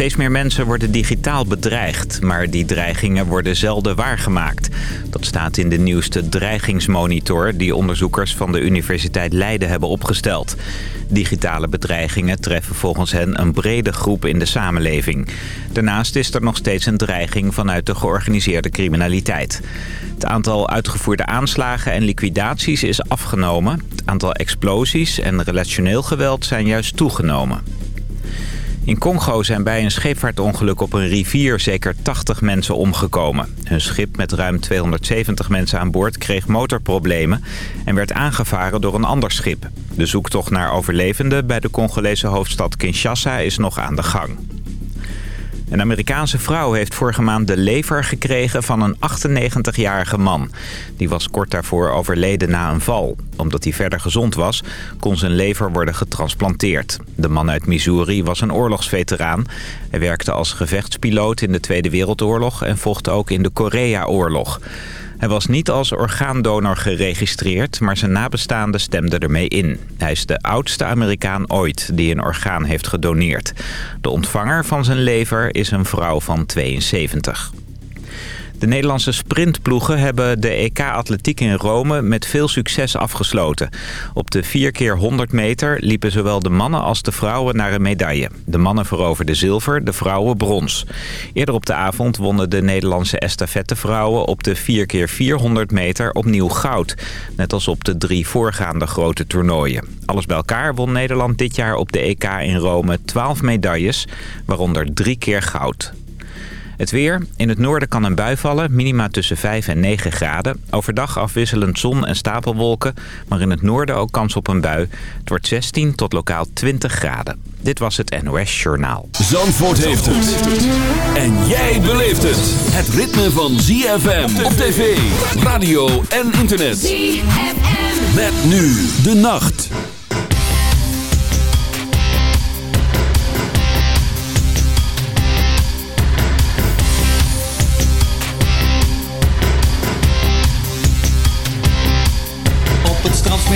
Steeds meer mensen worden digitaal bedreigd, maar die dreigingen worden zelden waargemaakt. Dat staat in de nieuwste dreigingsmonitor die onderzoekers van de Universiteit Leiden hebben opgesteld. Digitale bedreigingen treffen volgens hen een brede groep in de samenleving. Daarnaast is er nog steeds een dreiging vanuit de georganiseerde criminaliteit. Het aantal uitgevoerde aanslagen en liquidaties is afgenomen. Het aantal explosies en relationeel geweld zijn juist toegenomen. In Congo zijn bij een scheepvaartongeluk op een rivier zeker 80 mensen omgekomen. Hun schip met ruim 270 mensen aan boord kreeg motorproblemen en werd aangevaren door een ander schip. De zoektocht naar overlevenden bij de Congolese hoofdstad Kinshasa is nog aan de gang. Een Amerikaanse vrouw heeft vorige maand de lever gekregen van een 98-jarige man. Die was kort daarvoor overleden na een val. Omdat hij verder gezond was, kon zijn lever worden getransplanteerd. De man uit Missouri was een oorlogsveteraan. Hij werkte als gevechtspiloot in de Tweede Wereldoorlog en vocht ook in de Korea-oorlog. Hij was niet als orgaandonor geregistreerd, maar zijn nabestaanden stemden ermee in. Hij is de oudste Amerikaan ooit die een orgaan heeft gedoneerd. De ontvanger van zijn lever is een vrouw van 72. De Nederlandse sprintploegen hebben de EK-atletiek in Rome met veel succes afgesloten. Op de 4 keer 100 meter liepen zowel de mannen als de vrouwen naar een medaille. De mannen veroverden zilver, de vrouwen brons. Eerder op de avond wonnen de Nederlandse estafettevrouwen op de 4 keer 400 meter opnieuw goud. Net als op de drie voorgaande grote toernooien. Alles bij elkaar won Nederland dit jaar op de EK in Rome 12 medailles, waaronder drie keer goud. Het weer. In het noorden kan een bui vallen. Minima tussen 5 en 9 graden. Overdag afwisselend zon en stapelwolken. Maar in het noorden ook kans op een bui. Het wordt 16 tot lokaal 20 graden. Dit was het NOS Journaal. Zandvoort heeft het. En jij beleeft het. Het ritme van ZFM op tv, radio en internet. ZFM. Met nu de nacht.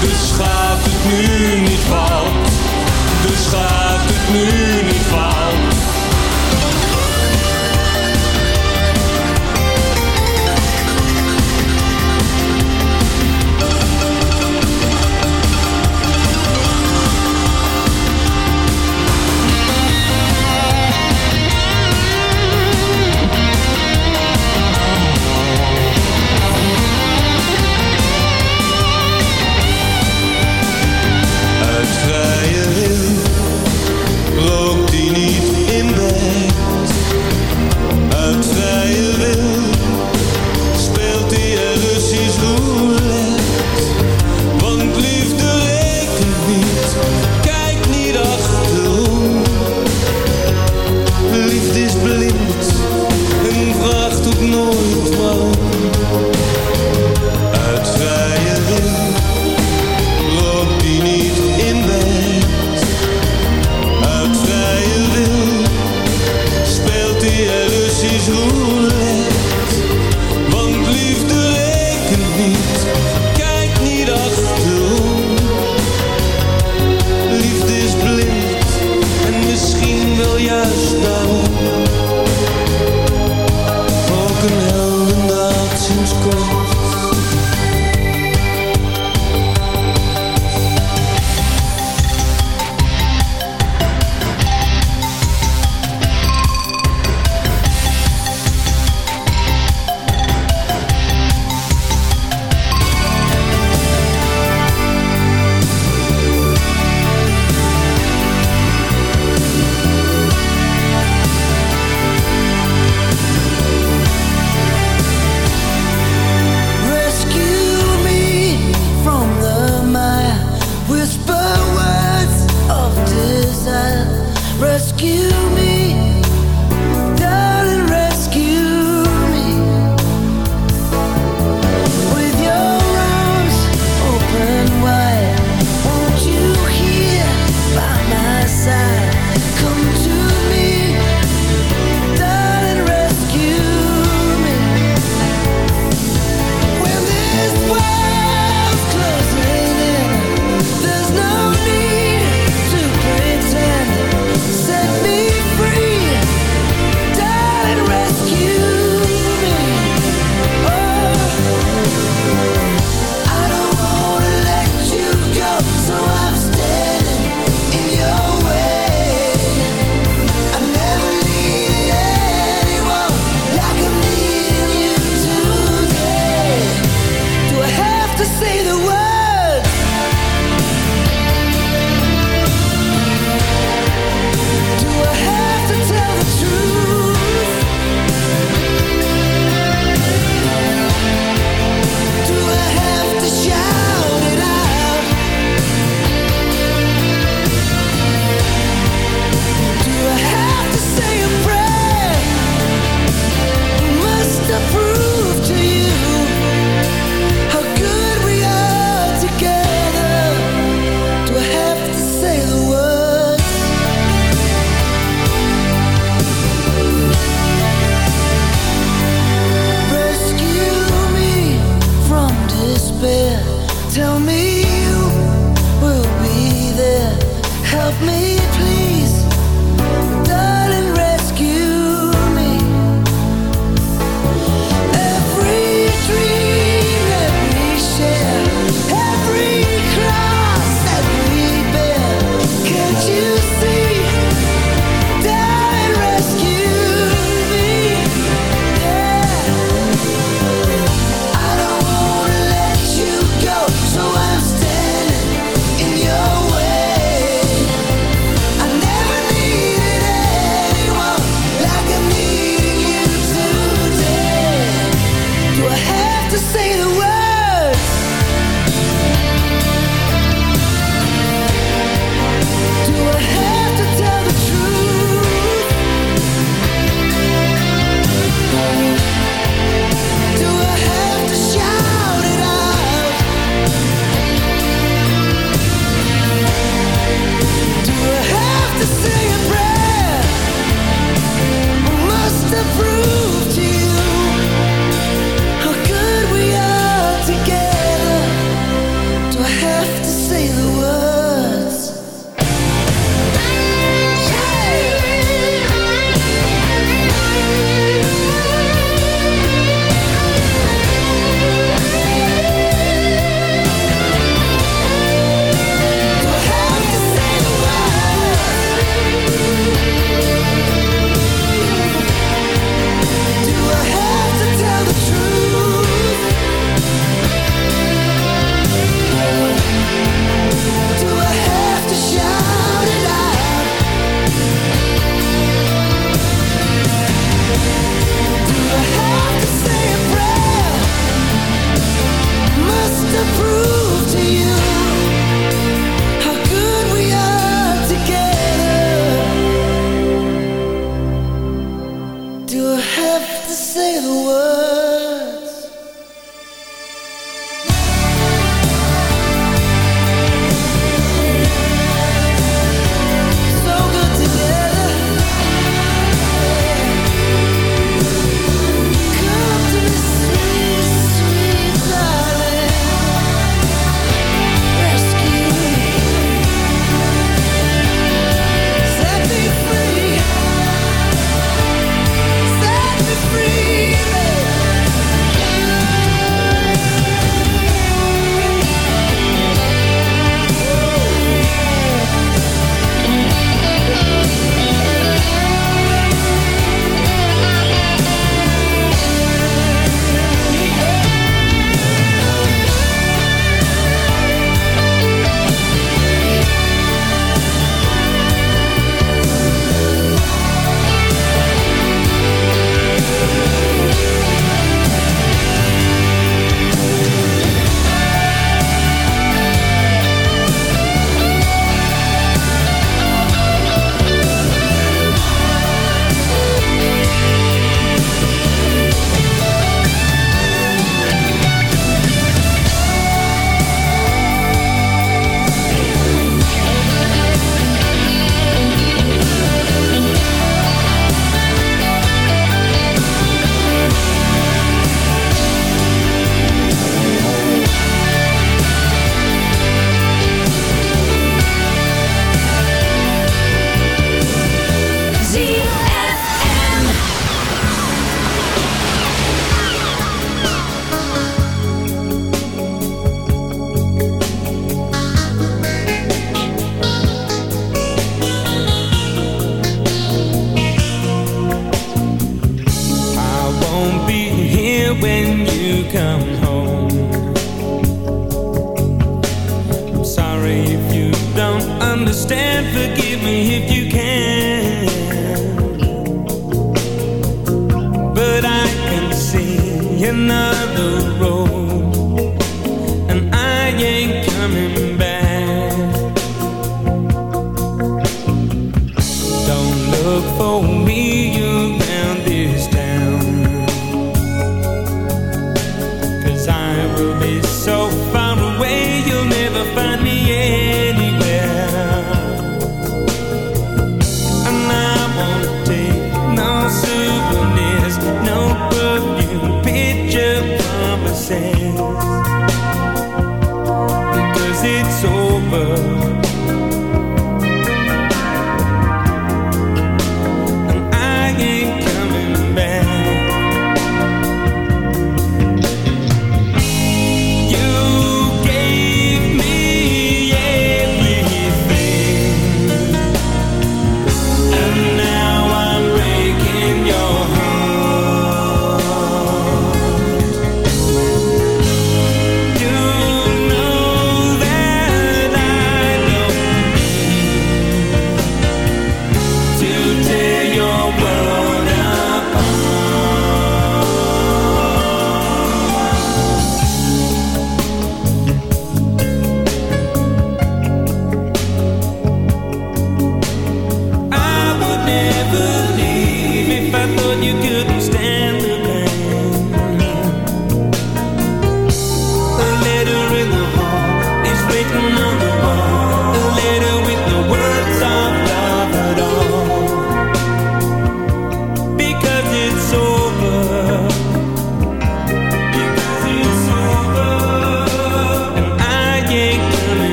dus gaat het nu niet fout. Dus gaat het nu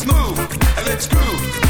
let's move and let's groove.